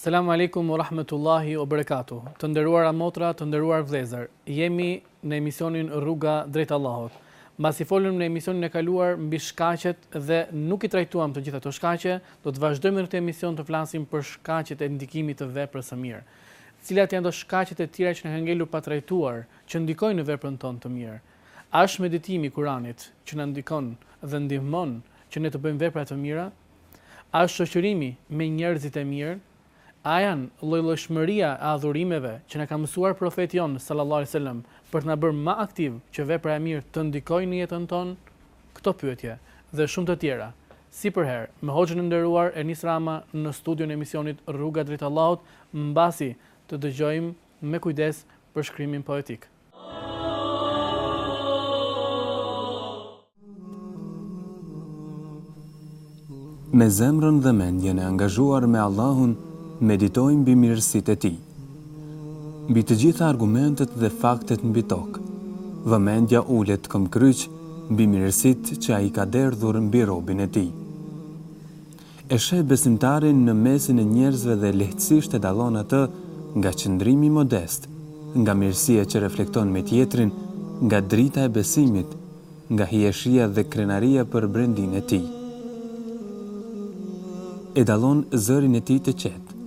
Selam Alejkum o Rahmetullahi o Berekatuh Të nderuara motra, të nderuar vëllezër, jemi në emisionin Rruga drejt Allahut. Mbasi folëm në emisionin e kaluar mbi shkaqet dhe nuk i trajtuam të gjitha ato shkaqe, do të vazhdojmë edhe në këtë emision të flasim për shkaqet e ndikimit të veprës së mirë. Cilat janë ato shkaqet e tjera që na kanë ngelur pa trajtuar, që ndikojnë në veprën tonë të mirë? A është meditimi i Kuranit që na ndikon dhe ndihmon që ne të bëjmë vepra të mira? A është shoqërimi me njerëzit e mirë? A janë llojllojshmëria e adhurimeve që na ka mësuar Profeti jonë sallallahu alejhi ve selem për të na bërë ma aktiv që vepra e mirë të ndikojë në jetën tonë? Këto pyetje dhe shumë të tjera si përherë me hoxhën e nderuar Enis Rama në studion e emisionit Rruga drejt Allahut mbasi të dëgjojmë me kujdes përshkrimin poetik. Me zemrën dhe mendjen e angazhuar me Allahun, meditoj mbi mirësitë e Tij. Mbi të gjitha argumentet dhe faktet mbi tokë, vëmendja ulet këmbë kryq mbi mirësitë që Ai ka derdhur mbi robin e Tij. E sheh besimtarin në mesin e njerëzve dhe lehtësisht e dallon atë nga qëndrimi modest, nga mirësia që reflekton me tjetrin, nga drita e besimit, nga hijeshia dhe krenaria për brendinë e tij. E dallon zërin e tij të qetë,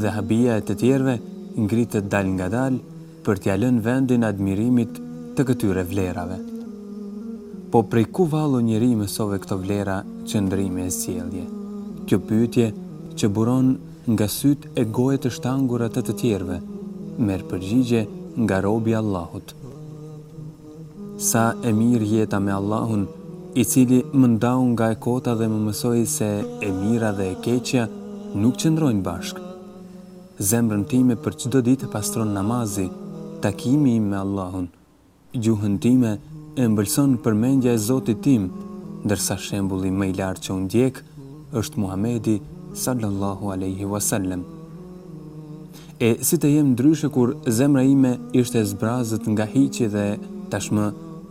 dhe habia e të tjerëve ngritet dalëngadalë, për t'ia lënë vendin admirimit të këtyre vlerave. Po prej ku vallë o njeri i mësove këto vlera qëndrimi e sjellje? Kjo pyetje që buron nga sytë e goje të shtangura të të tjerëve, merr përgjigje nga robi i Allahut. Sa e mirë jeta me Allahun, i cili më ndau nga e kota dhe më mësoi se e mira dhe e keqja nuk qëndrojnë bashkë. Zemrën time për çdo ditë e pastron namazi, takimi im me Allahun. Gjuhën time e ëmbëlson përmendja e Zotit tim, ndërsa shembulli më i lartë që unë ndjek është Muhamedi sallallahu alejhi wa sallem. E si të jem ndryshe kur zemra ime ishte e zbrazët nga hiçi dhe tashmë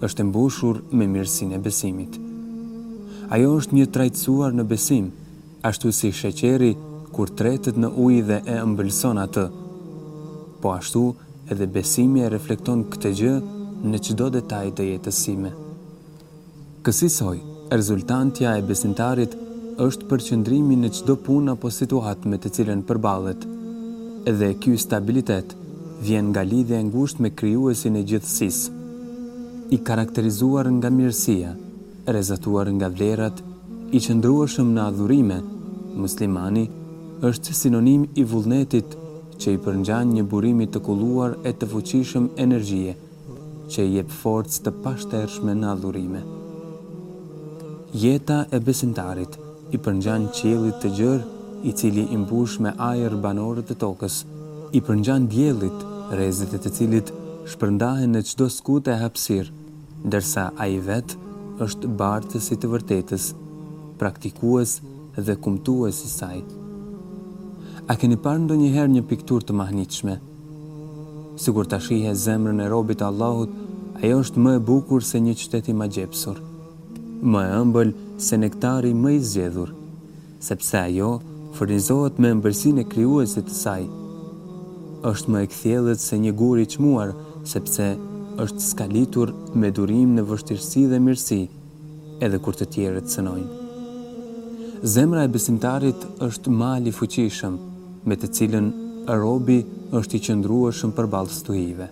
është e mbushur me mirësinë e besimit. Ajo është njëtrajtësuar në besim, Ashtu si sheqeri kur tretet në ujë dhe e ëmbëlson atë, po ashtu edhe besimi e reflekton këtë gjë në çdo detaj të jetës sime. Kësisoj, rezultantja e besimtarit është përqëndrimi në çdo punë apo situatë me të cilën përballet. Dhe ky stabilitet vjen nga lidhja e ngushtë me Krijuesin e gjithësisë, i karakterizuar nga mirësia. Rrezatuar nga vlerat, i qëndrueshëm në adhurime, muslimani është sinonim i vullnetit që i përngjan një burimi të kulluar e të fuqishëm energjie që i jep forcë të pashtershme në adhurime. Jeta e besimtarit i përngjan qiellit të gjerë i cili i mbush me ajër banorët e tokës, i përngjan diellit rrezet e të cilit shpërndahen në çdo skutë e hapësirë, ndërsa ai vetë është bartës i të vërtetës, praktikues dhe kumtues i saj. A keni parë ndonjëherë një pikturë të mahnitshme? Sikur ta shihe zemrën e robit të Allahut, ajo është më e bukur se një qytet i magjepsur, më e ëmbël se nektari më i zgjedhur. sepse ajo furnizohet me ëmbëlsinë e krijuesit të saj. Është më e kthjellët se një gur i çmuar, sepse është skalitur me durim në vështirësi dhe mirësi, edhe kur të tjerët cënojnë. Zemra e besimtarit është mal i fuqishëm, me të cilën robi është i qëndrueshëm përballë stuhive.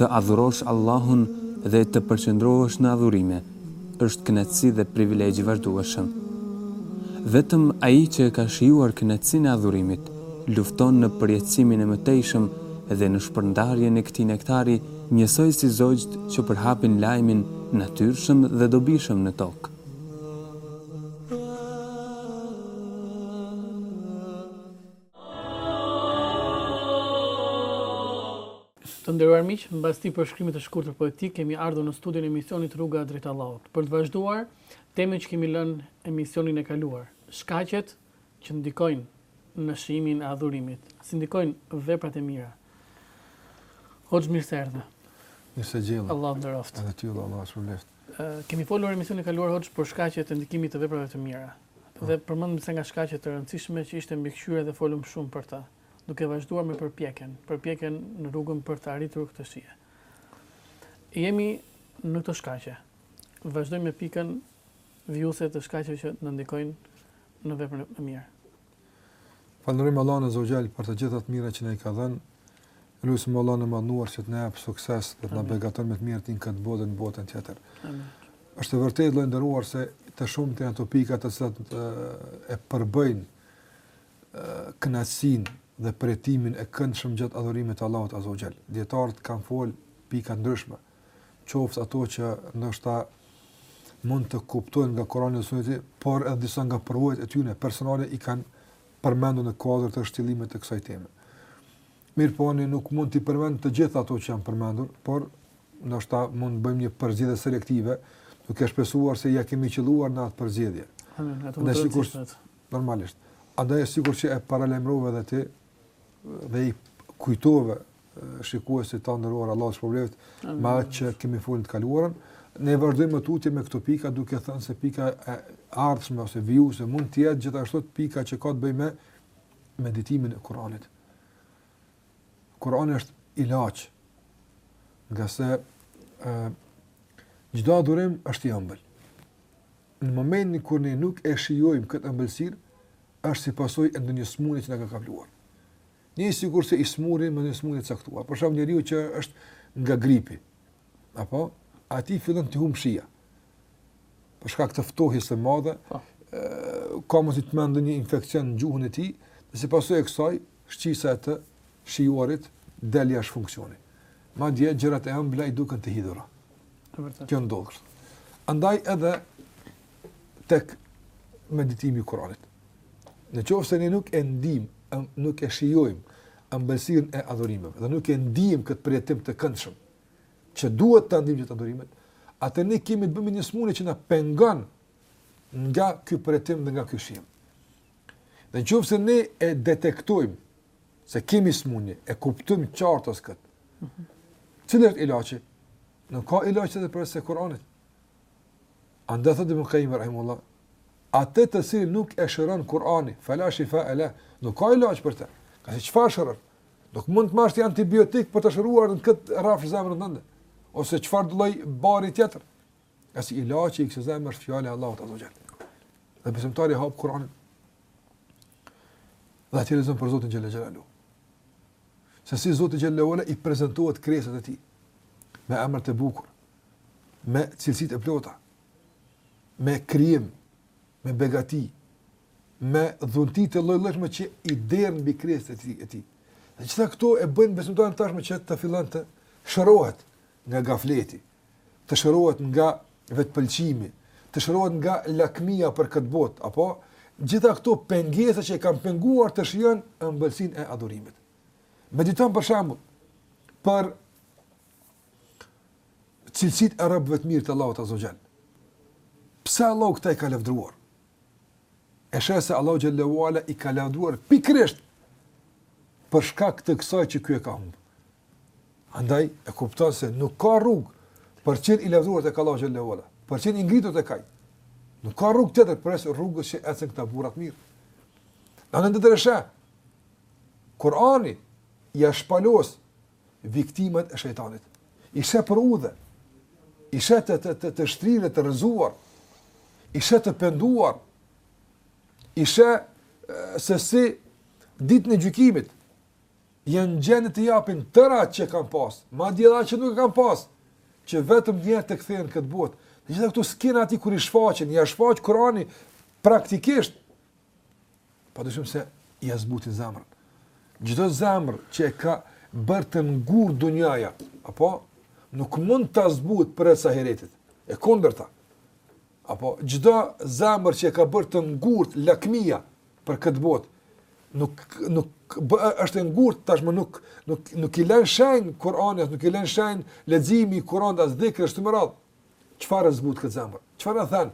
Të adhurosh Allahun dhe të përqendrohesh në adhurime është kënaqësi dhe privilegj i vazhdueshëm. Vetëm ai që e ka shijuar kënaqësinë e adhurimit, lufton në përjetësimin e mëtejshëm dhe në shpërndarjen e këtij nektari njësoj si zogjtë që përhapin lajmin natyrshëm dhe dobishëm në tokë. Të nderuar miq, mbas këtij përshkrimi të shkurtër poetik kemi ardhur në studion e emisionit Rruga drejt Allahut për të vazhduar temën që kemi lënë emisionin e kaluar. Shkaqet që ndikojnë në shijimin e adhurimit, si ndikojnë veprat e mira. Hoxhë mirë se erdhe. Mirë se ju gjeta. Allahu të nderoftë. Edhe ty, Allah, Allahu të shpërbleftë. Kemi folur në emisionin e kaluar, Hoxhë, për shkaqet e ndikimit të veprave të mira. Dhe përmendëm disa nga shkaqet e rëndësishme që ishte mbikëqyrja dhe folëm shumë për të, duke vazhduar me përpjekjen, përpjekjen në rrugën për të arritur këtë shije. Jemi në këto shkaqe. Vazhdojmë me pikën vijuese të shkaqeve që na ndikojnë në veprën e mirë. Falënderojmë Allahun Azza wa Jall për të gjitha të mirat që na i ka dhënë Lusim Allahun e Madhëruar që të na japë sukses dhe të na begaton me të mirë në këtë botë dhe në botën tjetër. Amin. Është vërtet, vëlla i nderuar, se të shumtë janë ato pika të cilat e përbëjnë kënaqësinë dhe përjetimin e këndshëm gjatë adhurimit të Allahut Azza wa Jall. Dietarët kanë fol pika të ndryshme. Qoftë ato që ndoshta mund të kuptohen nga Kurani dhe Suneti, por edhe disa nga përvojat e tyre personale i kanë përmendur në kuadër të shtjellimit të kësaj teme. Mirëpo unë nuk mund t'i përmend të gjitha ato që janë përmendur, por ndoshta mund të bëjmë një përzgjedhje selektive, duke shpresuar se ia kemi qëlluar në atë përzgjedhje. Normalisht. Andaj sikur që e paralajmërove edhe ti dhe i kujtove shikuesit të nderuar Allahu të shpërbleftë me atë që kemi folur të kaluarën, ne vazhdojmë tutje me këto pika duke thënë se pika e ardhshme ose vijuese mund të jetë gjithashtu pika që ka të bëjë me meditimin e Kuranit. Kurani është ilaç. Ngase ë çdo adhurim është i ëmbël. Në momentin kur ne nuk e shijojmë këtë ëmbëlsirë, është si pasojë e ndonjë sëmundje që na ka kapluar. Një sikurse i smuri me një sëmundje të caktuar. Për shembull njeriu që është nga gripi. Apo atij fillon t'i humb shija. për shkak të ftohjes së madhe, po. ë ka mundësi të marrë një infeksion në gjuhën e tij, dhe si pasojë e kësaj, shqisa e të shijuarit del jashtë funksioni. Madje gjërat e ëmbla i duken të hidhura. Të vërtetë. Kjo ndodh kështu. Andaj edhe tek meditimi i Kuranit. Në qoftë se ne nuk e ndiejmë, nuk e shijojmë ëmbëlsinë e adhurimeve dhe nuk e ndiejmë këtë përjetim të këndshëm, që duhet ta ndiejmë te adhurimet, atëherë ne kemi të bëjmë me një smundje që na pengon nga ky përjetim dhe nga ky shijim. Dhe në qoftë se ne e detektojmë se kemi smundje, e kuptojmë qartësisht këtë, mm -hmm. cili është ilaçi? Nuk ka ilaç tjetër përveçse Kuranit. Andaj thotë Ibn Kajim, rahimullah, atë të cilin nuk e shëron Kurani, fela shifae leh, nuk ka ilaç për te. Ngase çfarë shëron? Nuk mund të marrësh ti antibiotik për të shëruar në këtë rrafsh zemrën tënde ose çfarëdo lloj bari tjetër. Ngase ilaçi i kësaj zemre është fjala e Allahut azza xal. Dhe besimtari hap Kur'an. Dhe aty lexon për Zotin xhele xhelaluhu. Se si Zoti xhele xhelaluhu u prezantohet krijesave të tij me emrat e bukur, me cilësitë e plota, me krijim, me begati, me dhunti të lloj-llojshme që i derdh mbi krijesat e tij. Dhe gjitha këto e bëjnë besimtarin tashmë që të fillon të shërohet nga gafleti, të shërohet nga vetëpëlqimi, të shërohet nga lakmia për këtë botë, apo gjitha këto pengesa që e kanë penguar të shijon ëmbëlsinë e adhurimit. Mediton për shembull për cilësitë e robëve të mirë të Allahut Azza wa Jall. Pse Allahu këta i ka lavdëruar? E sheh se Allahu xhelle ue ala i ka lavduar pikërisht për shkak të kësaj që ky e ka humb. Andaj e kupton se nuk ka rrugë për të qenë i lavdëruar tek Allahu xhelle ue ala, për të qenë i ngritur tek Ai. Nuk ka rrugë tjetër përveç rrugës që ecën këta burra të mirë. Në anën tjetër e sheh, Kurani ia shpalos viktimat e shejtanit. I sheh për udhe, i sheh të, të, të, të shtrirë, të rrëzuar, i sheh të penduar, i sheh se si ditën e gjykimit, janë në gjendje të japin tëra ato që kanë pas, madje dhe ato që nuk e kanë pas, që vetëm një herë të kthehen në këtë botë. E gjitha këto skena atij kur i shfaqen, ia shfaq Kurani praktikisht, Padyshim se ia zbutin zemrën. Çdo zemër që e ka bërë të ngurtë dunjaja, a po, nuk mund ta zbusë përveç ahiretit. E kundërta. A po, çdo zemër që e ka bërë të ngurtë lakmia për këtë botë, nuk nuk bë, është e ngurtë tashmë nuk nuk nuk i len shenjë Kur'ani, nuk i len shenjë leximi i Kur'anit as dhikri e kështu me radhë. Çfarë e zbut këtë zemër? Çfarë e then?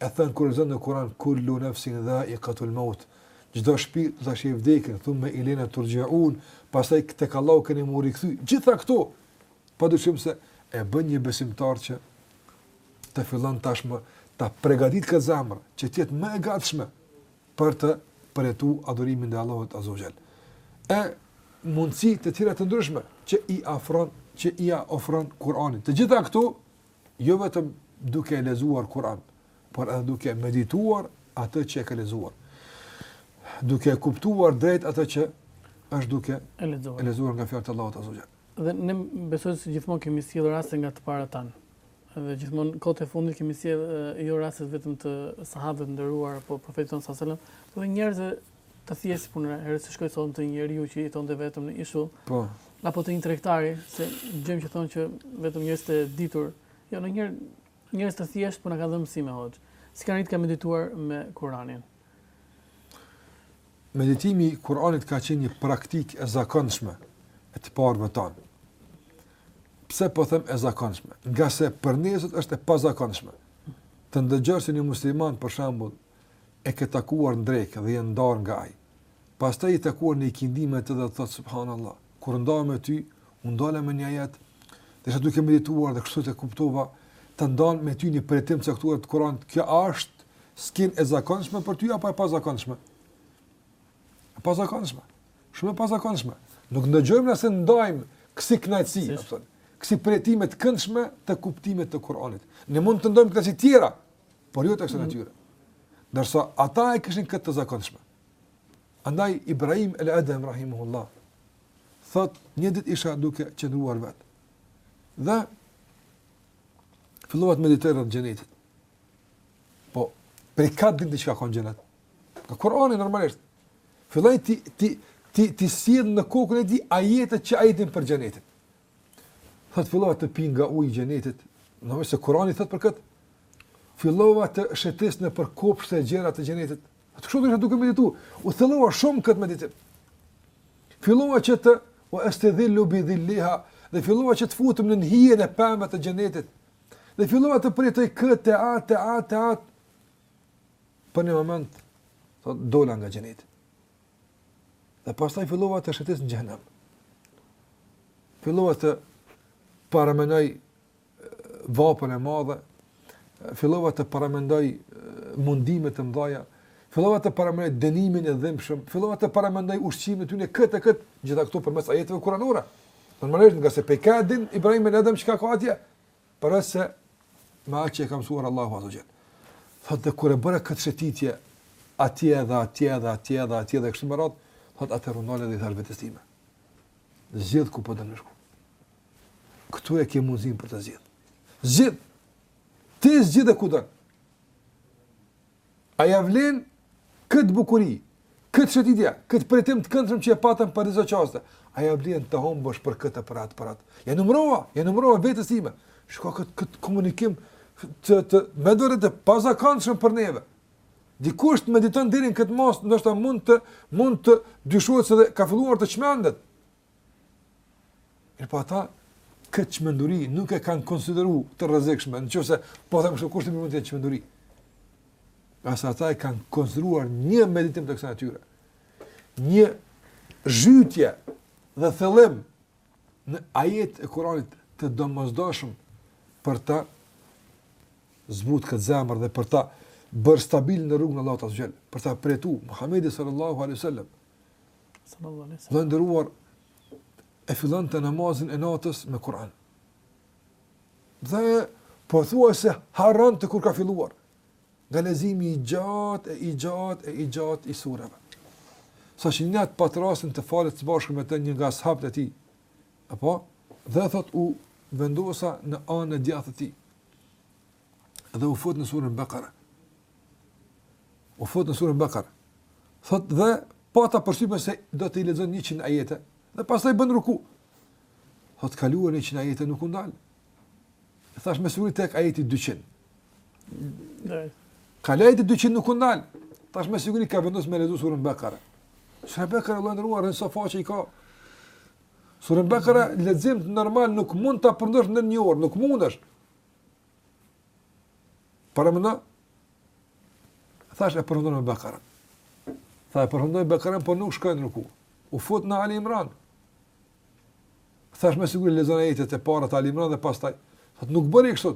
e then kur lexon në Kur'an kullu nafsin dha'iqatul maut. Çdo shpirt do ta shijojë vdekjen, thumme ilena turja'un, pastaj tek Allahu keni me u rikthy. Gjitha këto padyshim se e bën një besimtar që të fillon tashmë ta përgatisë këtë zemër që të jetë më e gatshme për të përjetu adhurimin e Allahut Azza wa Jall. E mundësi të tjera të ndryshme që i afron, që i ofron Kur'ani. Të gjitha këto jo vetëm duke e lexuar Kur'an, por edhe duke medituar atë që e ka lexuar. Duke e kuptuar drejt atë që është duke e lexuar, e lexuar nga fjalët e Allahut azza wa jall. Dhe ne besoj se gjithmonë kemi sjellë raste nga të parët tanë. Dhe gjithmonë kohët e fundit kemi sjellë jo raste vetëm të sahabëve të nderuar apo profetit sallallahu alajhi wasallam, por njerëzve të thjeshtë pun ra, herës së shkume thamë të një njeriu që jetonte vetëm në ishull, po. apo të një tregtari, s'e kemi që thonë që vetëm njerëz të ditur, jo në njerë njerëz të thjeshtë puna po ka dhe mësime hoxhë, si ka arritë ka medituar me Kuranin. Meditimi i Kuranit ka qenë një praktikë e zakonshme e të parëve tanë. Pse po them e zakonshme? Ngase për ne sot është e pazakonshme. Të ndëgjosh se një musliman për shembull, e ke takuar në drekë dhe je ndarë nga ai. Pastaj je takuar në ikindi me të dhe thotë subhanallahu. Kur ndahem me ty, u ndala me një ajet, isha duke medituar dhe kështu e kuptova, të ndan me ty një përjetim të caktuar të Kuranit, kjo është skenë e zakonshme për ty, apo e pazakonshme? E pazakonshme. Shumë e pazakonshme. Nuk ndëgjojmë ne se ndajmë kësi knaqësi, kësi përjetime të këndshme të kuptimit të Kuranit. Ne mund të ndajmë knaqësi tjera, por jo të kësaj natyre. Mm. Ndërsa ata e kishin këtë të zakonshme. Andaj Ibrahim el Edhem rahimullah thot një ditë isha duke qëndruar vet. Dhe fillova të meditoj rreth xhenetit. Po, prej ka e di ti çka ka në xhenet. Nga Kur'ani normalisht filloi ti ti ti ti sjell në kokën e tij ajetet që ai din për xhenetin. Thot fillova të pi nga uji i xhenetit, domethënë se Kurani thot për kët. Fillova të shetis nëpër kopshtet e gjera të xhenetit. Atë kështu domethënë duke meditu. U thellova shumë në kët meditim. Fillova që të o estedhil-lu bi dhilliha dhe fillova që të futem në hijen e pemëve të xhenetit. Dhe fillova të përjetoj këtë atë atë atë. Për një moment thot dola nga xheneti. Dhe pastaj fillova të shëtis në xhehnem. Fillova të paramenoj vapën e madhe, fillova të paramendoj mundime të mëdha, fillova të paramendoj dënimin e dhimbshëm, fillova të paramendoj ushqimin e tyne këtë e këtë, gjitha këto përmes ajeteve kuranore. Normalisht ngase prej ka din Ibrahim ibn Edhem çka ka atje? Përveç se me atë që e ka mësuar Allahu azze ve xhel. Thotë dhe kur e bëra këtë shëtitje atje edhe atje edhe atje edhe atje dhe kështu me radhë, thotë atë rundale dhe i thash vetes time. Zgjidh ku po don me shku. Këtu e ke mundësin për të zgjidh. Zgjidh! Ti zgjidhe ku don. A ja vlen këtë bukuri, këtë shëtitje, këtë përjetim të këndshëm që e patëm për disa çaste? A ja vlen ta humbësh për këtë për atë për atë? Ja numërova, ja numërova vetes time. Shiko këtë kët komunikim të të mendor e të pazakontshëm për neve. Dikush të mediton deri në këtë masë, ndoshta mund të mund të dyshohet se ka filluar të çmendet. Mirëpo ata këtë çmenduri nuk e kanë konsideruar të rrezikshme, nëse po them kështu kushtimisht mund të jetë çmenduri. Ngase ata e kanë konsideruar një meditim të kësaj natyre. Një zhytje dhe thellim në ajetet e Kuranit të domosdoshëm për ta zbut këtë zemër dhe për ta bërë stabil në rrugën e Allahut azze ve xhel. Profeti Muhamedi sallallahu alaihi wasallam Të nderuar, e fillonte namazin e natës me Kur'an. Dhe pothuajse harronte kur ka filluar, nga leximi i gjatë, e i gjatë, e i gjatë i sureve. Saqë një natë pat rastin të falet së bashku me të një nga sahabët e tij, apo, dhe thot u vendosa në anën e djathtë të tij. dhe u fut në surën Bekara. U fut në surën Bekara. Thot dhe po ta përshtypjen se do t'i lexon 100 ajete dhe pastaj bën ruku. Thot kaluan 100 ajete nuk u ndal. E thash me siguri tek ajeti 200. Dhe. Kaloi ajeti 200 nuk u ndal. Thash me siguri ka vendosur me lexuar surën Bekara. Surën Bekara e lëndruar në sofa që i ka. Surën Bekara lexim normal nuk mund ta përfundosh në një orë, nuk mundesh. Përmëna, thash e përfundon me Bekarën. Tha e përfundon me Bekarën, po nuk shkoi në ruku. U fut në Ali Imran. Thash me siguri lexon ajetet e para të Ali Imran dhe pastaj. Tha nuk bëri kështu.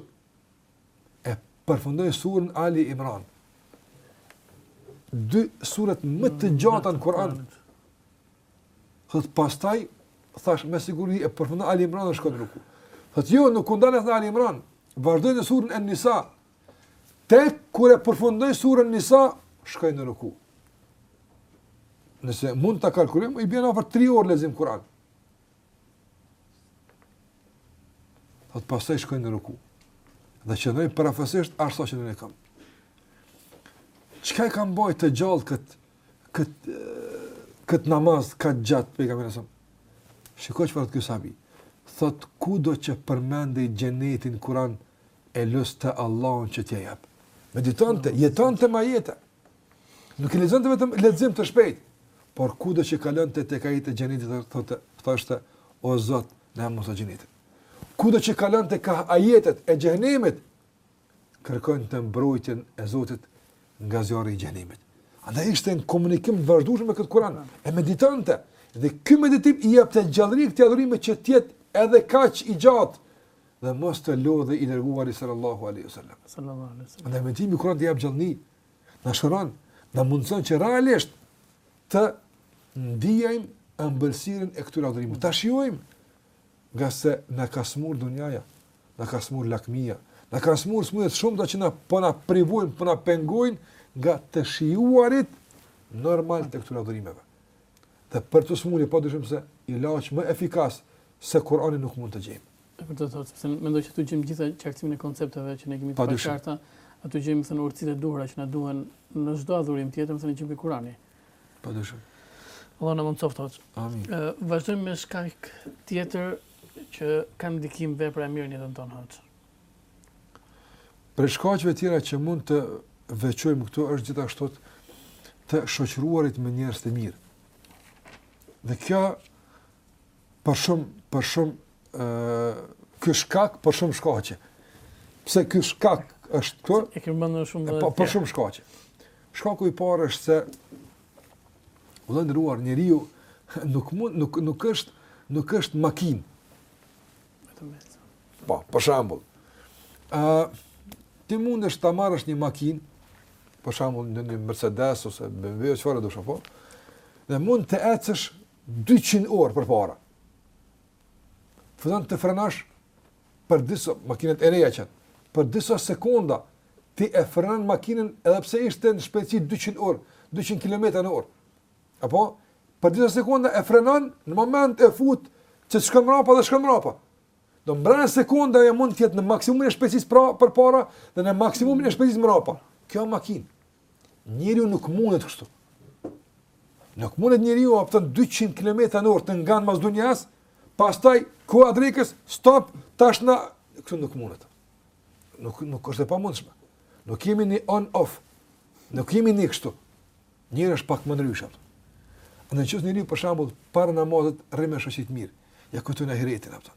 E përfundoi surën Ali Imran. Dy suret më të gjata në Kur'an. Thot pastaj thash me siguri e përfundon Ali Imran dhe shkon në ruku. Thot jo, nuk u ndal në Ali Imran. Vazhdoi në surën en Nisa. Tek kur e përfundoi surën Nisa, shkoi në ruku. Nëse mund ta kalkulojmë, i bën afër 3 orë lexim Kur'an. Thot pastaj shkoi në ruku. Dhe qëndroi përafërsisht, aq sa qëndroi në kijam. Çka e ka mbajt të gjallë këtë kët kët namaz kaq gjat pejgamberin sa. Shikoj çfarë ky sahabi. Thot kudo që përmendej xheneti në Kur'an e luste Allahun që t'ia japë. Meditonte, jetonte me ajete. Nuk e lexonte vetëm lexim të shpejt, por kudo që kalonte tek ajetet e xhenetit thotë, thoshte o Zot, na mundëso xhenetin. Kudo që kalonte te ajetet e xhehenemit, kërkonte mbrojtjen e Zotit nga zjarri i xhehenemit. Andaj ishte në komunikim të vazhdueshëm me këtë Kur'an, e meditonte. Dhe ky meditim i jepte gjallëri këtij adhurimi që të jetë edhe kaq i gjatë dhe mos të lodhet i dërguari sallallahu alaihi wasallam. Sallallahu alaihi wasallam. Andaj meditimi i Kur'anit na jep gjallëri, na shëron, na mundëson që realisht të ndiejmë ëmbëlsirën e këtij adhurimi. Ta shijojmë ngase na ka sëmurë dunjaja, na ka sëmurë lakmija, na ka sëmurë sëmundjet e shumta që na po na po privojnë, po na po pengojnë nga të shijuarit normal të këtyre adhurimeve. Dhe për këto sëmundje, padyshim se ilaç më efikas se Kurani nuk mund të gjejmë. E vërtetë hoxhë, se mendoj që aty gjejmë edhe qartësimin e koncepteve që ne kemi të paqarta, aty gjejmë domethënë urtësitë e duhura që na duhen në çdo adhurim tjetër, domethënë gjejmë te Kurani. Padyshim. Allahu na mundësoftë, hoxhë. Amin. Vazhdojmë me shkak tjetër që ka ndikim vepra e mirë në jetën tonë, hoxhë. Prej shkaqeve tjera që mund të veçojmë këtu është gjithashtu të shoqëruarit me njerëz të mirë. Dhe kjo për shumë për shumë ë shkak për shumë shkaqe. Pse ky shkak është këtu? E kemi menu shumë dhe... Po, për shumë shkaqe. Shkaku i parë është se vëlla i nderuar njeriu nuk mund, nuk, nuk është nuk është makinë. Po, për shembull. Uh, ti mundesh ta marrësh një makinë, për shembull një, një Mercedes ose BMW, çfarëdo qoftë, po? Dhe mund të ecësh 200 orë përpara. Pastaj të frenash për disa, makinët e reja që janë, për disa sekonda ti e frenon makinën edhe pse ishte në shpejtësi 200 orë, 200 km në orë. Apo, për disa sekonda e frenon, në moment e fut që të shkon mbrapa dhe shkon mbrapa. Do me thënë brenda sekondave mund të jetë në maksimumin e shpejtësisë pra, përpara dhe në maksimumin e shpejtësisë mbrapa. Kjo makinë. Njeriu nuk mundet kështu. Nuk mundet njeriu vrapon 200 km në orë të ngan mas dunjasë, pastaj, kur ardh ikës, stop, tash në... Kështu nuk mundet. Nuk, nuk është e pamundshme. Nuk jemi një on-off. Nuk jemi një kështu. Njeri është pak më ndryshe. Në qoftë se njeriu, për shembull, para namazit rri me shoqni të mirë, ia kujton ahiretin, kupton.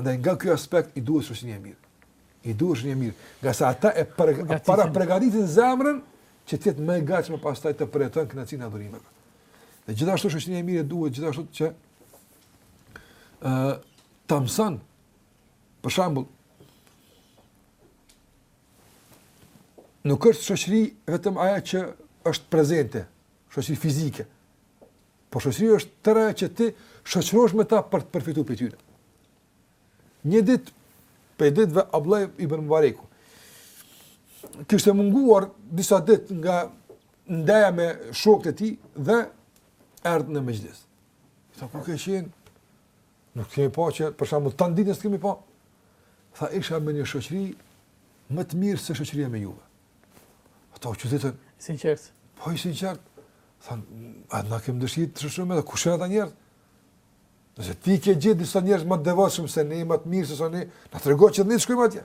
Andaj nga ky aspekt i duhet shoqëria e mirë. I duhet shoqëria e mirë, ngase ata e parapërgatitin zemrën që të jetë më e gatshme pastaj të përjeton kënaqësinë e adhurimeve. Dhe gjithashtu shoqëria e mirë duhet gjithashtu që ë uh, ta mëson për shembull nuk është shoqëri vetëm ajo që është prezente, shoqëri fizike. Po shoqëria është e tëra që ti shoqërohesh me ta për të përfituar prej tyre. Një ditë prej ditëve Abdullah ibn Mubareku kishte munguar disa ditë nga ndeja me shokët e tij dhe erdhi në mëngjes. Tha ku ke qenë? Nuk të kemi pa që për shembull tan ditën s'të kemi pa. Tha isha me një shoqëri më të mirë se shoqëria me juve. Ata u çuditën sinqertë. Po i sinqertë. Thanë, a ne kemi dëshirë të shoqërohemi dhe kush janë ata njerëz? Nëse ti ke gjet disa njerëz më të devotshëm se ne, më të mirë se sa ne, na trego që dhe ne shkojmë atje.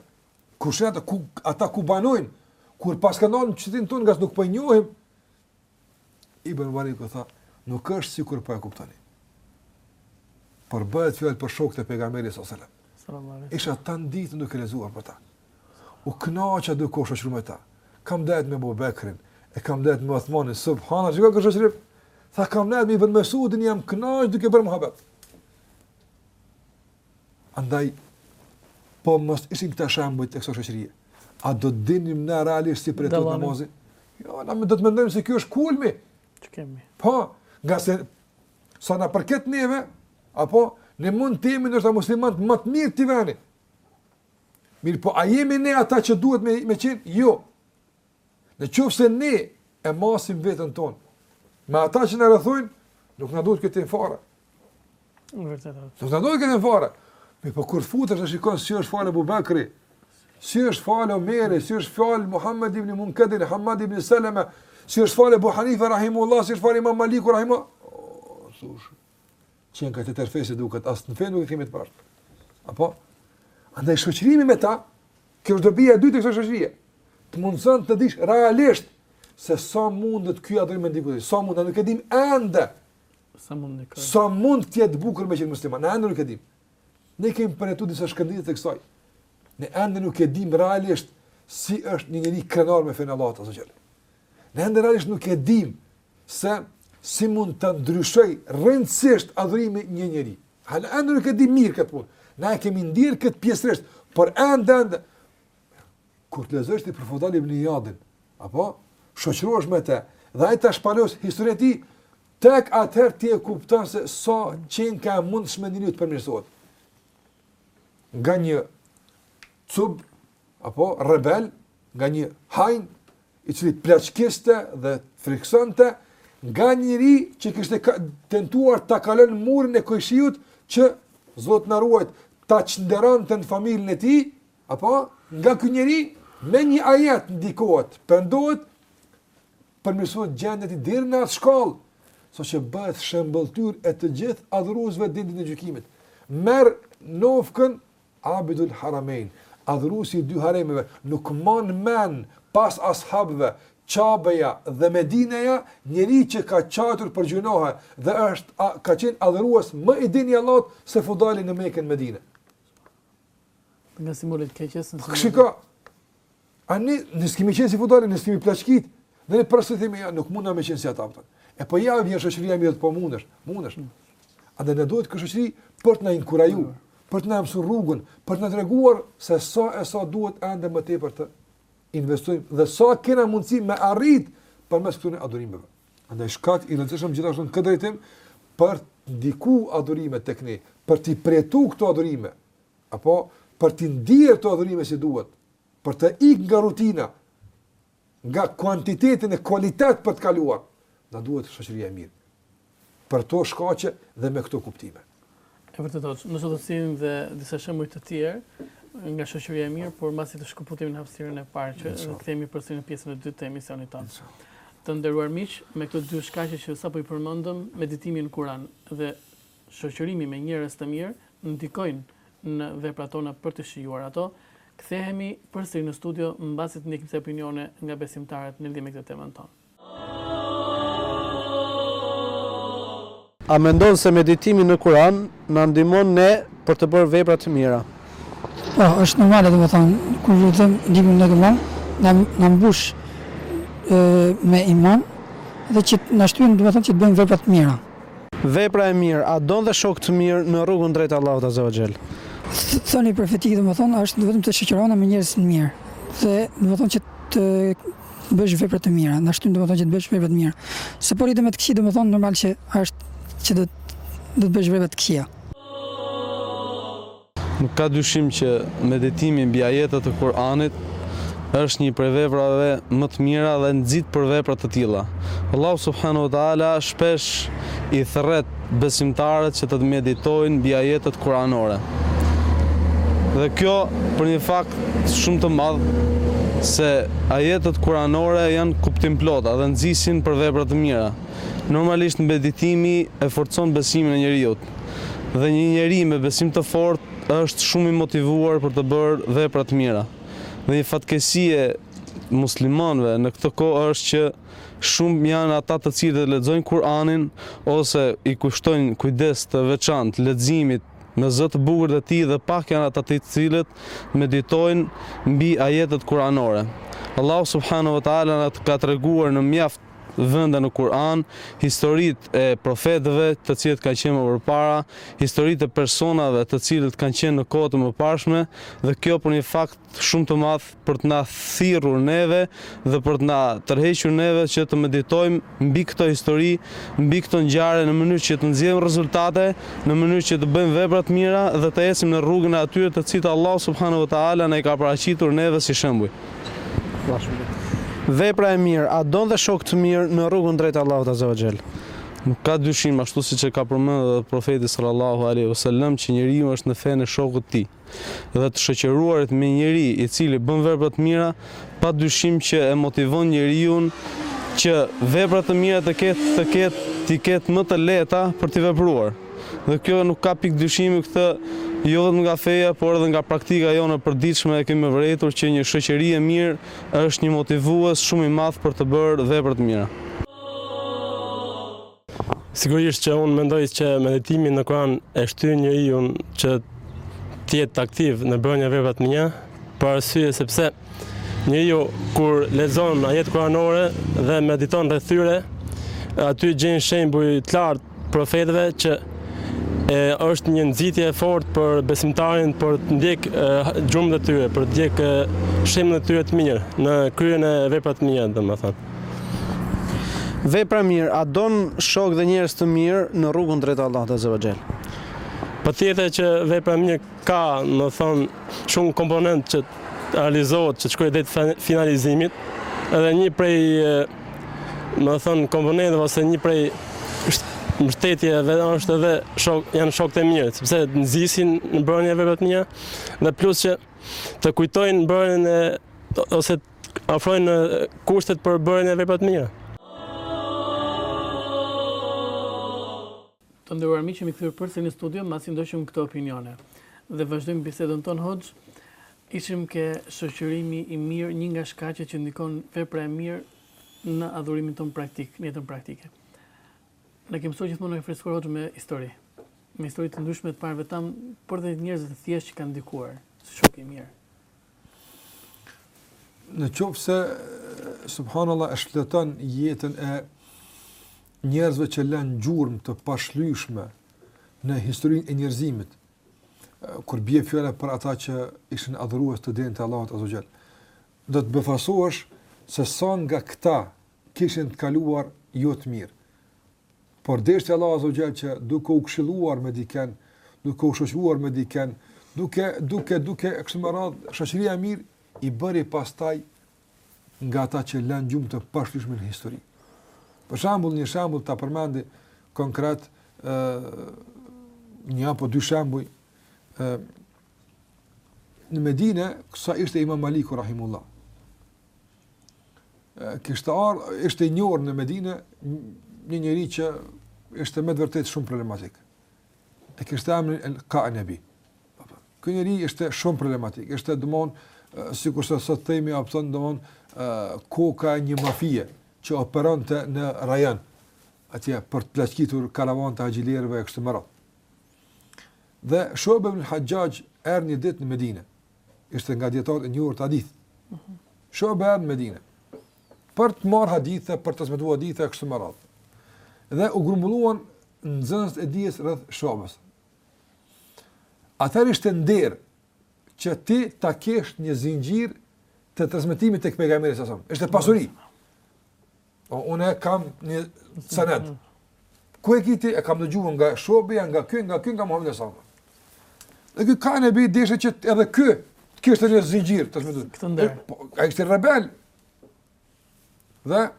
Kush janë ata, ku, ata ku banojnë, kur paskan ardhë në qytetin tonë, ngase nuk po i njohim. Ibn Mubareku tha, nuk është sikur që po e kuptoni. Por bëhet fjalë për shokët e pejgamberit alejhi selam. Isha tan ditën duke lexuar për ta. U kënaqa duke u shoqëruar me ta. Kam ndejt me Abu Bekrin, e kam ndejt me Uthmanin, subhanallah, çka ka shoqërim? Tha kam ndejt me Ibn Mesudin, jam kënaq duke bërë muhabet. Andaj po mos ishin këta shembuj të kësaj shoqërie. A do të dinim na realisht si përjetohet namazi? Jo, na do të mendojmë se ky është kulmi. Ç'kemi? Po, nga se sa na përket neve, apo ne mund të jemi ndoshta muslimanët më të mirë të vendit. Mirëpo a jemi ne ata që duhet me me qenë? Jo. Në qoftë se ne e masim veten tonë me ata që na rrethojnë, nuk na duhet kjo temë fare. Vërtet. Nuk na duhet kjo temë fare. Mirëpo kur futesh e shikon si është falë Abu Bakri, si është falë Omeri, si është falë Muhammed ibn Munkadir, Hamad ibn Salama, si është falë Abu Hanifa rahimullah, si është falë Imam Malik rahimullah. Oh, Qenka tjetër fe, si duket as ne fenë nuk e kemi të parë. Apo? Andaj shoqërimi me ta, kjo është dobia e dytë e kësaj shoqërie. Të mundson të dish realisht se sa mundet ky ajet me ndiku. Sa mundet, nuk e dim ende. Sa mund të ka. Sa mund të jetë bukur me qenë musliman, ende nuk e dim. Ne kemi përjetu disa shkëndija të kësaj. Ne ende nuk e dim realisht si është një njeri krenar me fenë e Allahut azze ve xhel. Ne ende realisht nuk e dim se si mund ta ndryshojë rrënjësisht adhurimi një njeri. Hala nuk e dim mirë këtë punë. Ne e kemi ndier këtë pjesërisht, por ende kur të lexosh ti për Fudajl ibn Ijadin, apo shoqërohesh me te, dhe ai ta shpalos historinë e tij, tek atëherë ti e kupton se sa qenka e mundshme një njeri të përmirësohet. Nga një cub apo rebel, nga një hajn i cili plaçkiste dhe friksonte nga njeri që kishte tentuar ta kalon murin e kojshiut që Zot na ruajt ta çnderonte në familjen e tij, apo nga ky njeri me një ajet ndikohet, pendohet përmirësohet, gjendet deri në atë shkallë, so që bëhet shëmbëlltyrë e të gjithë adhuruesve deri në ditën e gjykimit. Merr nofkën Abidul Haramein, adhuruesi i dy haremeve, nuk man men pas ashabëve, Qabeja dhe Medineja, njeri që ka qajtur për gjynohe dhe është a ka qenë adhurues më i denjë i Allahut se Fudajli në Mekë e në Medinë. Nga simbol i të keqes. Shiko, A ne, ne s'kemi qenë si Fudajli, ne s'kemi plaçkit, dhe ne përse themi, ja, nuk muna me qenë si ata, pëtën. E po ja, vjen shoqëria mirë t'thot po mundesh, mundesh. Mm. Andaj na duhet kjo shoqëri për të na inkuraju, mm. për të na mësu rrugën, për të na treguar se sa e sa duhet ende më tepër të investojmë, dhe sa kena mundësi me arrit përmes këtyne adhurimeve. Andaj shkak i rëndësishëm gjithashtu në këtë drejtim, për t'i shiju adhurimet, domethënë, për t'i përjetu këto adhurime, apo për t'i ndier këto adhurime si duhet, për të ik nga rutina, nga kuantiteti në kualitet për të kaluar, na duhet shoqëria e mirë. Për këto shkaqe dhe me këto kuptime. E vërtetë është, ne do të sjellim dhe disa shembuj të tjerë nga shoqëria e mirë, por mbasi të shkëputemi në hapësirën e parë që të kthehemi përsëri në pjesën e dytë të emisionit tonë. Të nderuar miq, me këto dy shkaqe që sapo i përmendëm, meditimi në Kur'an dhe shoqërimi me njerëz të mirë ndikojnë në veprat tona për të shijuar ato. Kthehemi përsëri në studio mbasi të ndjekim disa opinione nga besimtarët në lidhje me këtë temën tonë. A mendon se meditimi në Kuran na ndihmon ne për të bërë vepra të mira? Po, është normale domethënë, kur lexojmë librin e Kuranit, na na mbush me iman dhe që na shtyn domethënë që të bëjmë vepra të mira. Vepra e mirë a don dhe shokë të mirë në rrugën drejt Allahut azza wa xhel. Thënia profetike domethënë është vetëm të shoqërohena me njerëz të mirë dhe domethënë që të bësh vepra të mira, na shtyn domethënë që të bësh vepra të mira. Se po rri me të këqij domethënë normal që është që do të bësh vepra të këqija. Nuk ka dyshim që meditimi mbi ajetet e Kur'anit është një prej veprave më të mira dhe nxit për vepra të tilla. Allahu subhanahu wa ta'ala shpesh i thërret besimtarët që të meditojnë mbi ajetet kur'anore. Dhe kjo për një fakt shumë të madh se ajetet kur'anore janë kuptimplota dhe nxisin për vepra të mira. Normalisht meditimi e forcon besimin e njeriut. Dhe një njeri me besim të fortë është shumë i motivuar për të bërë vepra të mira. Dhe një fatkeqësi e muslimanëve në këtë kohë është që shumë janë ata të cilët e lexojnë Kur'anin ose i kushtojnë kujdes të veçantë leximit me zë të bukur të tij dhe pak janë ata të cilët meditojnë mbi ajetet kur'anore. Allahu subhanahu wa ta'ala na ka treguar në mjaft vende në Kur'an, historitë e profetëve të cilët kanë qenë më përpara, historitë e personave të cilët kanë qenë në kohë të mëparshme dhe kjo për një fakt shumë të madh për të na thirrur neve dhe për të na tërhequr neve që të meditojmë mbi këto histori, mbi këto ngjarje në mënyrë që të nxjerrim rezultate, në mënyrë që të bëjmë vepra të mira dhe të ecim në rrugën e atyre të cilët Allahu subhanahu wa taala na i ka paraqitur neve si shembuj. Vepra e mirë, do dhe shokë të mirë në rrugën drejt Allahut Azza wa Jell. Nuk ka dyshim, ashtu siç e ka përmendur edhe Profeti sallallahu alejhi ve sellem, që njeriu është në fenë e shokut të tij. Dhe të shoqëruarit me njeri i cili bën vepra të mira, pa dyshim që e motivon njeriun që veprat e mira të ketë të ketë t'i ketë më të lehta për t'i vepruar. Dhe kjo nuk ka pikë dyshimi këtë jo vetëm nga feja por edhe nga praktika jonë e përditshme e kemi vërejtur që një shoqëri e mirë është një motivues shumë i madh për të bërë vepra të mira. Sigurisht që unë mendoj që meditimi në Kuran e shtyn njeriun që të jetë aktiv në bërjen e veprave të mira, për arsye sepse Njeriu kur lexon ajetet kuranore dhe mediton rreth tyre, aty gjen shembuj të lartë të profetëve që e, është një nxitje e fortë për besimtarin për të ndjek gjurmët e tyre, për të ndjek shembullin e tyre të mirë në kryerjen e veprave të mira, domethënë. Vepra e mirë a do shokë dhe njerëz të mirë në rrugën drejt Allahut azza wa xhel. Patjetër që vepra e mirë Ka, me thënë, shumë komponentë që të realizohet, që të shkojë drejt finalizimit, edhe një prej, me thënë, komponentëve ose një prej mështetje dhe është edhe shok, janë shokët e mirë, sepse të nxisin në bërjen e veprave të mira, dhe plus që të kujtojnë në bërjen e, ose afrojnë kushtet për bërjen e veprave të mira. Të nderuar miq, jemi kthyer përsëri në studio mbasi ndoqëm këto opinione. Dhe vazhdojmë bisedën tonë Hoxhë. Ishim ke shoqërimi i mirë, një nga shkaqet që ndikon vepra e mirë në adhurimin tonë praktik, në jetën praktike. Na ke mësuar gjithmonë, na ke freskuar Hoxhë me histori. Me histori të ndryshme të parëve tanë, por dhe njerëzve të thjeshtë që kanë ndikuar, si shok i mirë. Në qoftë se subhanallahu e shfleton jetën e njerëzve që lanë gjurmë të pashlyeshme në historinë e njerëzimit, kur bie fjala për ata që ishin adhurues të denjë të Allahut azza wa xhel, do të befasohesh se sa nga këta kishin të kaluar jo të mirë. Por deshte Allahu Azza wa Jall që duke u këshilluar me dikën, duke u shoqëruar me dikën, duke, duke, duke, e kështu me radhë, shoqëria e mirë, i bëri pastaj nga ata që lanë gjurmë të pashlyshme në histori. Për shembull, një shembull ta përmendi konkret një apo dy shembuj, në Medine, sa ishte imam Maliku, rahimullah. Kishte, ishte i njohur në Medinë një njeri që ishte me vërtet shumë problematik. E kishte emrin El Kanebi. Ky njeri ishte shumë problematik, ishte domon sikur se sot themi apo thon domon koka e një mafie që operonte në rajon atje për të plaçkitur karvanet e haxhilerëve e kështu me radhë. Dhe Shobe ibn Haxhaxh erdh një ditë në Medine, ishte nga dijetarët e njohur të hadithit. Shobe erdh në Medine. Për të marrë hadithe, për të transmetu hadithe e kështu me radhë. Dhe u grumbulluan nxënësit e dijes rreth Shobes. Atëherë ishte nder që ti ta kesh një zinxhir të transmetimit tek Pejgamberi a.s.. Ishte pasuri. O, unë kam një sened. Mm -hmm. Ku e ke ti, e kam dëgjuar nga Shobeja, nga ky, nga ky, nga Muhammedi a.s. Dhe ky Kanebi deshi që edhe ky, të kishte një zinxhir të transmetimit. Këtë nder. Po, a ishte rebel. Dhe,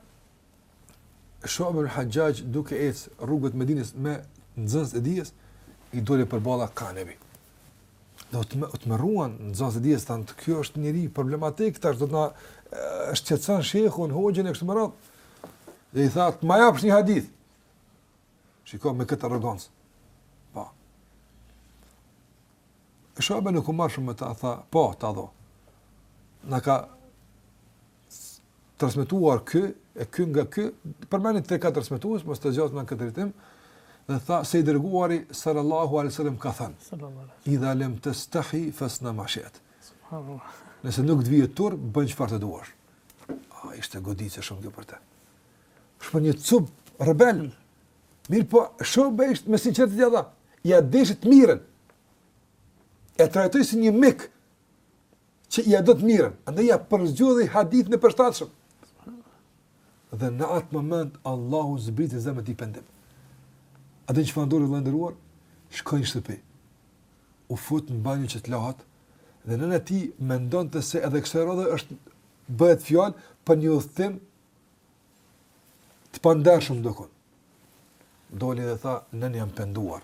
Shobe ibn Haxhaxh duke ecë rrugët e Medines me nxënësit e dijes, i doli përballë Kanebi. domethënë u tmerruan nxënësit e dijes thanë ky është njeri problematik tash do të na shqetësojë shehun hoxhën e kështu me radhë dhe i tha të më japsh një hadith shiko me këtë arrogancë po Shobe nuk u marr shumë me të tha po të dua na ka transmetuar ky e ky nga ky, përmendi tre katër transmetues, mos të zgjat në këtë ritëm. Dhe tha se i dërguari sallallahu alaihi wasallam ka thënë: Sallallahu alaihi wasallam. Idha lam tastahi fasna ma shi'at. Subhanallah. Nëse nuk të vjen turp, bën çfarë të duash. Ah, ishte goditje shumë kjo për të. Për një cub rebel. Mirëpo Shobe ishte, me sinqeritet ja dha. Ja deshi të mirën. E trajtoi si një mik. që ia do të mirën, andaj ia përzgjodhi hadithin e përshtatshëm. Dhe në atë moment Allahu zbriti në zemër të tij pendim. A do ti çfarë ndodhi vëlla i nderuar? Shkoi në shtëpi. U fut në banjë që të lahet dhe nëna e tij mendonte se edhe kësaj radhe është, bëhet fjalë për një udhtim të pandershëm dikund. Doli dhe tha, nënë jam penduar.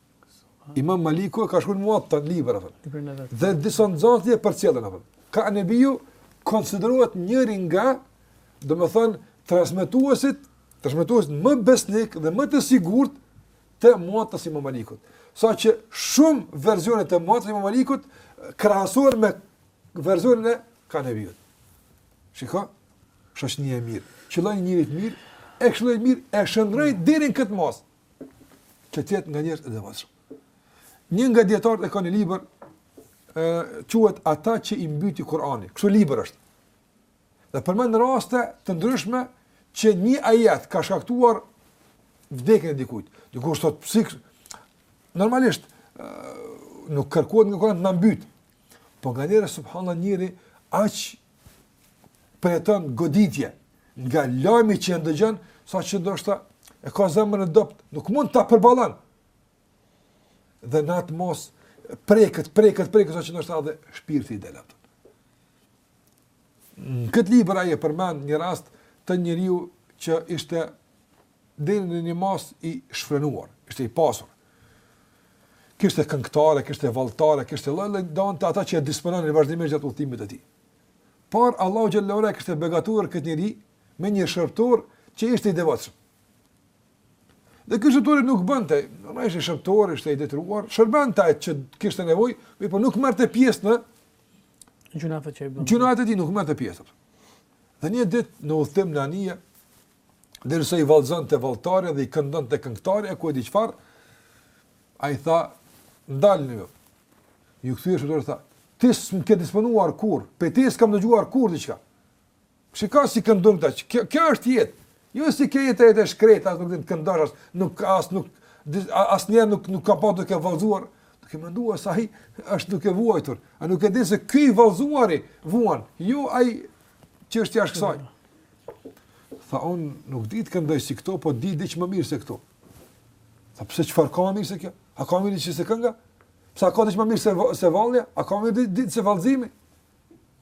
Imam Maliku e ka shkruar Muattanë libër apo. Dhe disa nxënës e përcjellën apo. Kanebiu konsiderohet njëri nga domethën transmetuesit, transmetues më besnik dhe më të sigurt të Muattasë së Imam Malikut. Sa që shumë versione të Muattasë së Imam Malikut krahasohen me versionin e Kanebiut. Shiko, shoqnia e mirë. Qëlloi njeri të mirë, e këshilloi mirë, e shndërroi deri në këtë masë. që të jetë nga njerëz të devotshëm. Një nga dietarët e ka një libër ë quhet ata që i mbyti Kur'ani. Kështu libër është. Dhe përmend raste të ndryshme që një ajet ka shkaktuar vdekjen e dikujt. Dikur sot pse normalisht nuk kërkohet nga Kur'ani të na mbyt. Po nga njerëz subhanallahu njëri aq përjeton goditje nga lajmi që e ndëgjon, sa që ndoshta e ka zemrën e dobët, nuk mund ta përballon. Dhe në atë masë preket, preket, preket, sa që ndoshta edhe shpirti i del atij. Në këtë libër ai e përmend një rast të një njeriu që ishte deri në një masë i shfrenuar, ishte i pasur. Kishte këngëtare, kishte valltare, kishte lloj-lloj, donte ata që e dispononin vazhdimisht gjatë udhëtimit të tij. Por Allahu xhel-le ue ala e kishte begatuar këtë njeri me një shërbëtor që ishte i devotshëm. Dhe ky shërbëtor nuk bënte, ai ishte shërbëtor, ishte i detyruar, shërbente atë që kishte nevojë, mirëpo nuk merrte pjesë në gjynahet e tij. Gjynahet e tij nuk merrte pjesë. Dhe një ditë në udhëtim në anije, derisa i vallëzonte valltarja dhe i këndonte këngëtarja e ku e di çfarë, ai tha, ndaluni ju. Iu kthye shërbëtorit, tha, ti s'më ke disponuar kurrë, prej teje s'kam ndëgjuar kurrë diçka. Shiko si këndojnë këta, kjo, kjo është jetë. Jo si kjo jetë e jote e shkretë, as nuk din të këndosh, as nuk, as nuk, asnjëherë nuk, nuk kam pa duke vallëzuar, duke menduar se ai është duke vuajtur, a nuk e din se ky i vallëzuari vuan, jo ai që është jashtë kësaj. Tha unë, nuk di të këndoj si këto, po di diç më mirë se këto. Tha, pse çfarë ka më mirë se kjo? A ka më mirë diç se kënga? Pse a ka diç më mirë se, se valja? A ka më mirë diç se vallzimi?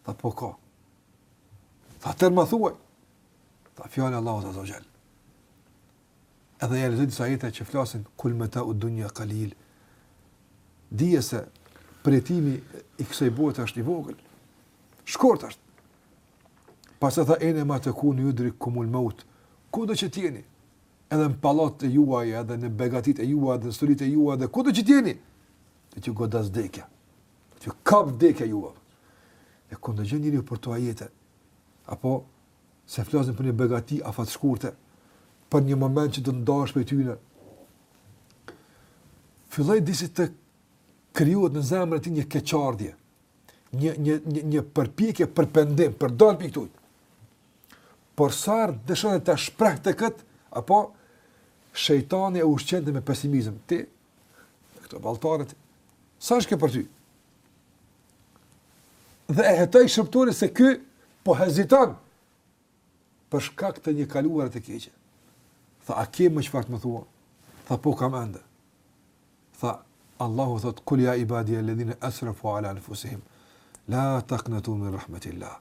Tha, po ka. Tha, atëherë më thuaj. Tha, fjala e Allahut azze ue xhel. Edhe ia lexoi disa ajete që flasin, kul metau dunja kalil. Dije se përjetimi i kësaj bote është i vogël. Shkurt është. Pastaj tha ejne ma tekunu judrikkumul meut. Kudo që të jeni, edhe në pallatet e juaja, edhe në begatitë e juaja, edhe në stolitë e juaja, edhe kudo që të jeni, do t'ju godasë vdekja. Do t'ju kapë vdekja juve. E kur ndëgjon njeriu për këto ajete, epo se flasin për një begati afatshkurte, për një moment që do të ndahesh prej tyre, filloi disi të krijohet në zemrën e tij një keqardhje. një një një një përpjekje për pendim, për të dalë prej këtu. Por sa herë dëshironte ta shprehte këtë, epo shejtani e ushqente me pesimizëm. Ti këto valltarët s'është kjo për ty? Dhe e hetoi shërbëtori se ky po heziton për shkak të një kaluare të keqe. Tha, a ke më çfarë të më thua? Tha, po kam ende. Tha, Allahu thotë, kul ja ibadi alladhina asrafu ala anfusihim, la taqnatu min rahmatillah.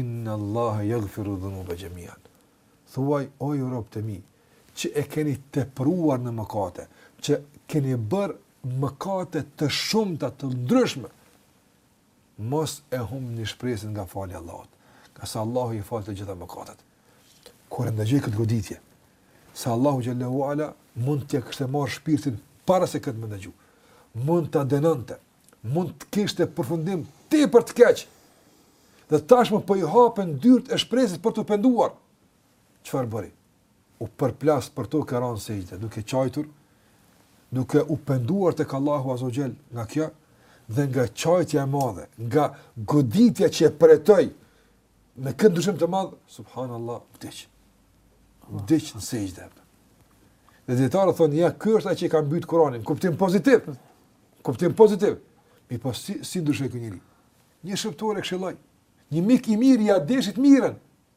Inna Allaha yaghfiru dhunuba jamian. Thuaj o ju robë të mi, që e keni tepruar në mëkate, që keni bërë mëkate të shumta të ndryshme. Mos e humbni shpresën nga falja e Allahut, ngase Allahu i fal të gjitha mëkatet. Kur e ndëgjoi këtë goditje, se Allahu xhelle ue ala mund t'ia kishte marrë shpirtin para se këtë me ndëgju. Mund ta dënonte, mund të kishte përfundim tepër të keq. Dhe tashmë po i hapen dyert e shpresës për t'u penduar. Çfarë bëri? u përplas për tokë ra në sexhde, duke qajtur, duke u penduar tek Allahu azza wa jall nga kjo dhe nga qajtja e madhe, nga goditja që e përjetoi me këtë ndryshim të madh, subhanallahu vdiq. Vdiq në sexhde. Dhe dietarët thonë ja ky është ai që e ka mbyt Kur'ani, kuptim pozitiv. Kuptim pozitiv. Mi po si, si ndryshoi ky njeri? Një shpëtimtar e këshilloi. Një mik i mirë ia deshi të mirën.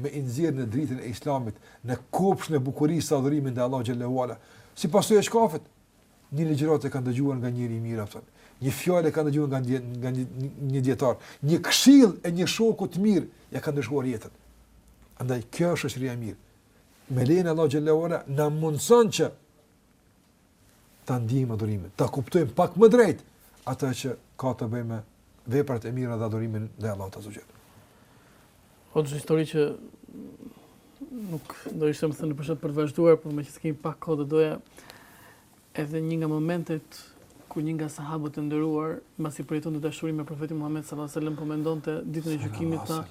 me i nxjerrë në dritën e Islamit, në kopshtin e bukurisë së adhurimit ndaj Allahut xhelle ue ala. Si pasojë e shkafit, një ligjëratë e kanë dëgjuar nga njëri i mirë aftë. Një fjalë e kanë dëgjuar nga një nga një, një dietar, një këshillë e një shoku të mirë ia ka ndryshuar jetën. Andaj kjo është shoqëria e mirë. Me lejen e Allahut xhelle ue ala na mundson që ta ndjejmë adhurimin, ta kuptojmë pak më drejt atë që ka të bëjë me veprat e mira dhe adhurimin ndaj Allahut Azza wa Jall. Shumë histori që nuk do ishte me thënë për shkak për të vazhduar, por meqë kemi pak kohë dhe doja edhe një nga momentet ku një nga sahabët e nderuar, mbasi përjeton atë dashurinë me profetin Muhammed s.a.s. po mendonte ditën e gjykimit tha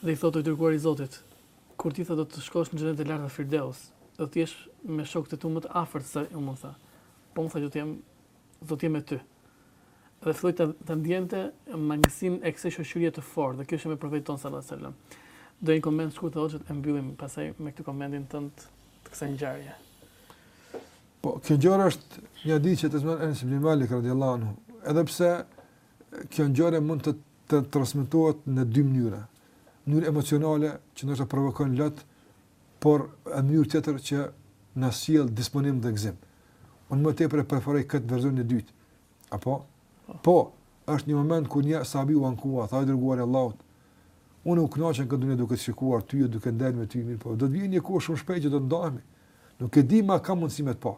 dhe i thotë i dërguari i Zotit, Kur ti tha do të shkosh në xhenet e lartë në firdeus, do të jesh me shokët e tu më të afërt se unë më tha. Po më tha që do të jem do të jem me ty. Dhe filloi të, të ndjente mangësinë e kësaj shoqërie të fortë, dhe kjo është me profetin ton sallallahu alajhi wasallam. Dua një koment shkurt hoxhë dhe e mbyllim pasaj me këtë komentin tënd të kësaj ngjarje. Po, kjo ngjarje është një hadith që transmeton Enes ibn Malik radiallahu anhu, edhe pse kjo ngjarje mund të të transmetohet në dy mënyra, në mënyrë emocionale që ndoshta provokon lot, por edhe mënyrë tjetër që na sjell disponim dhe gëzim. Unë më tepër e preferoj këtë versionin e dytë. Apo? Po, është një moment kur një sahabi u ankua, tha i dërguari i Allahut, unë kënaqem në këtë dynja duke të shikuar ty e duke ndenjë me ty, mirëpo, do të vijë një kohë shumë shpejt që do të ndahemi, nuk e di më a kam mundësi me të pa.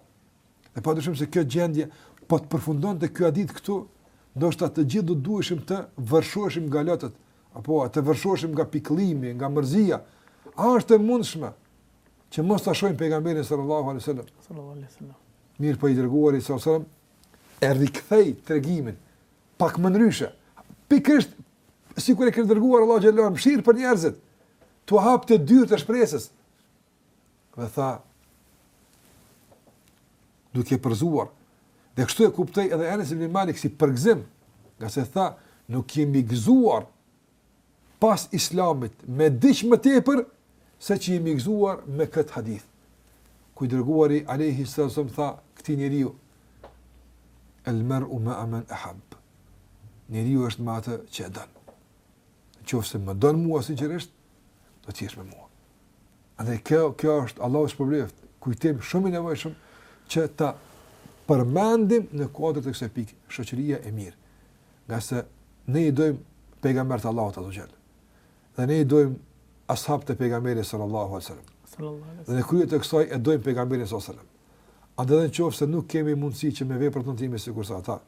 Dhe pa dushim se kjo gjendje, po të përfundonte ky hadith këtu, ndoshta të gjithë do duheshim të vërshoheshim nga lotët, apo të vërshoheshim nga pikëllimi, nga mërzia, a është e mundshme që mos ta shohim pejgamberin sallallahu alejhi ue selam. Sallallahu alejhi ue selam. Mirëpo i dërguari sallallahu alejhi ue selam, e riktheu tregimin, pak më ndryshe, pikërisht, sikur e ka dërguar Allahu xhelle, mëshirë për njerëzit, të hapë dyert e shpresës, Dhe tha, duke përgëzuar, dhe kështu e kuptoi edhe Enes ibn Malik si përgëzim, ngase tha, nuk jemi gëzuar pas islamit me diç më tepër, seç jemi gëzuar me këtë hadith. Kur i dërguari, alejhi selam, i tha këtij njeriu, el mer'u mea men ehabb. Njeriu është me atë që e don. Në qoftë se më don mua, sinqerisht, do t'jesh me mua. Dhe kjo, kjo është Allahu shpërbleft, përkujtim shumë i nevojshëm që ta përmendim në kuadër të kësaj pike, shoqëria e mirë. Ngase ne i dojmë pejgamberët e Allahut azze ue xhel. Dhe ne i dojmë as'habët e pejgamberit sallallahu alejhi ue selam. Dhe në krye të kësaj e dojmë pejgamberin sallallahu alejhi ue selam. Andaj edhe në qoftë se nuk kemi mundësi që me veprat tona t'jemi sikurse ata,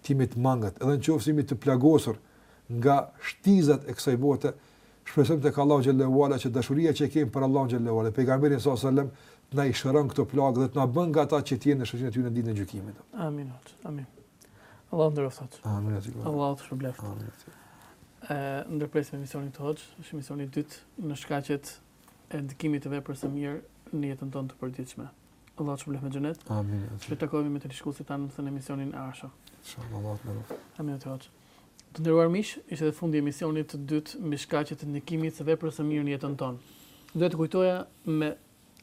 t'jemi të mangët, edhe në qoftë se jemi të plagosur nga shtizat e kësaj bote, Shpresojmë tek Allahu xhelle ue ala që dashuria që kemi për Allahun xhelle ue ala dhe Pejgamberin alejhi selam të na i shëron këto plagë dhe të na bën nga ata që të jenë në shoqërinë e tyre në ditën e gjykimit. Amin. Amin. Allahu nderoftë. Amin. Allahu të shpërbleftë. Amin. E ndërpresim emisionin tonë hoxhë, është emisioni i dytë në shkaqet e ndikimit të veprës së mirë në jetën tonë të përditshme. Allahu të shpërbleftë me xhenet. Amin. Do takohemi me teleshikuesit tanë në emisionin e ardhshëm. Inshallah. Amin. Amin. Të nderuar miq, ishte dhe fundi i emisionit të dytë mbi shkaqet e ndikimit të veprës së mirë në jetën tonë. Doja të kujtoja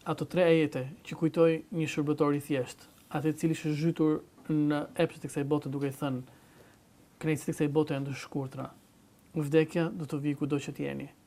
ato tre ajete që kujtoi një shërbëtor i thjeshtë, atë i cili ishte zhytur në epshet e kësaj bote duke i thënë, Kënaqësitë e kësaj bote janë të shkurtra. Vdekja do të vijë kudo që të jeni.